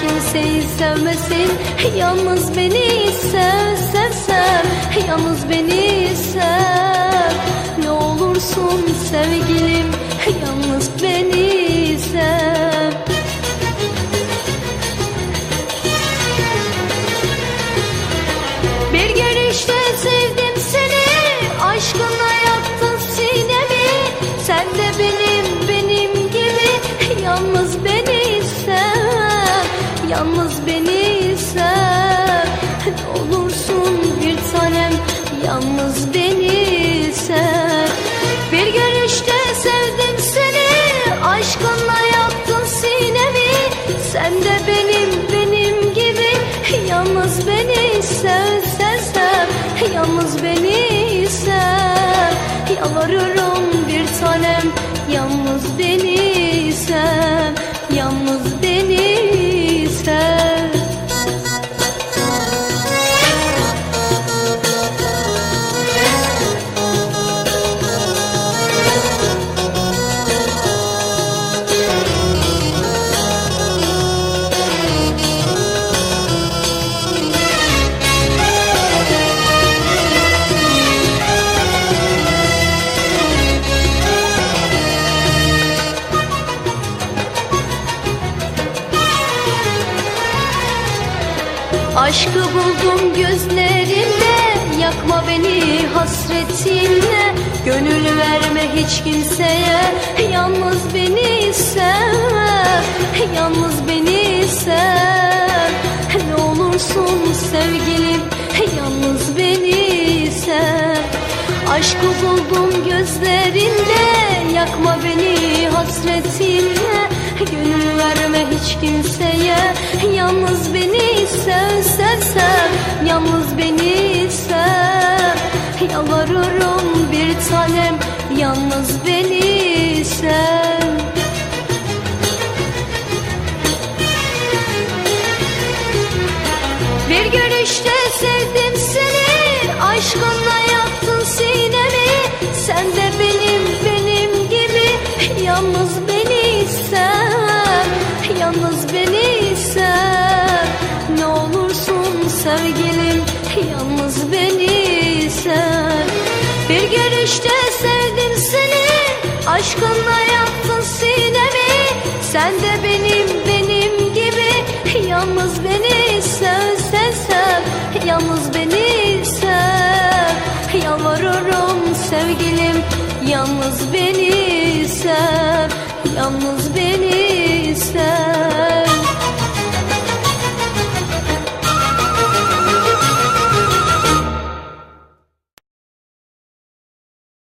kimseyi sevmesin. Yalnız beni sev sev sev Yalnız beni sev. Ne olursun sevgilim Yalnız beni sev Yalvarırım bir tanem. Yalnız beni sev Aşkı buldum gözlerinde Yakma beni hasretinle Gönül verme hiç kimseye Yalnız beni sev Yalnız beni sev. Ne olursun sevgilim Yalnız beni sev. Aşkı buldum gözlerinde Yakma beni hasretinle Gönül verme hiç kimseye Yalnız beni Yalnız beni sev. Ne olursun sevgilim Yalnız beni sev. Bir görüşte sevdim seni Aşkınla yaktın sinemi. Sen de benim benim gibi Yalnız beni sev sev sev. Yalnız beni sev. Yalvarırım sevgilim Yalnız beni sev Yalnız beni sev